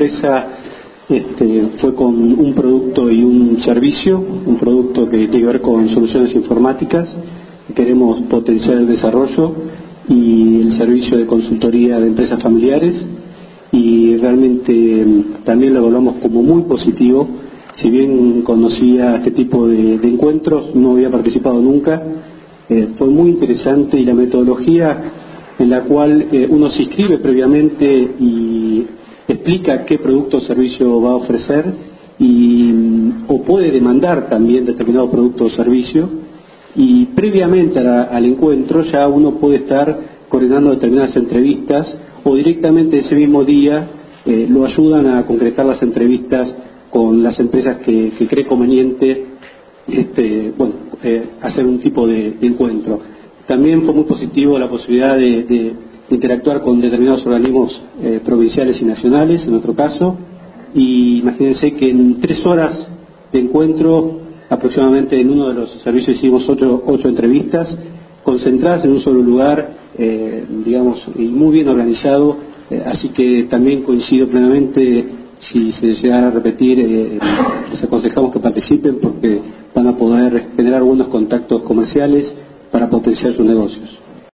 empresa este, fue con un producto y un servicio, un producto que tiene que ver con soluciones informáticas, queremos potenciar el desarrollo y el servicio de consultoría de empresas familiares. Y realmente mm, también lo evaluamos como muy positivo. Si bien conocía este tipo de, encuentros, no había participado nunca, eh, fue muy interesante y la metodología en la cual eh, uno se inscribe previamente y explica qué producto o servicio va a ofrecer y, mm, o puede demandar también determinado producto o servicio y previamente al encuentro ya uno puede estar coordinando determinadas entrevistas o directamente ese mismo día eh, lo ayudan a concretar las entrevistas con las empresas que, cree conveniente este, bueno, eh, hacer un tipo de, encuentro. También fue muy positivo la posibilidad de, interactuar con determinados organismos eh, provinciales y nacionales, en otro caso, y imagínense que en tres horas de encuentro, aproximadamente en uno de los servicios hicimos ocho, ocho entrevistas, concentradas en un solo lugar, eh, digamos, y muy bien organizado, eh, así que también coincido plenamente, si se llegara repetir, eh, les aconsejamos que participen porque van a poder generar buenos contactos comerciales para potenciar sus negocios.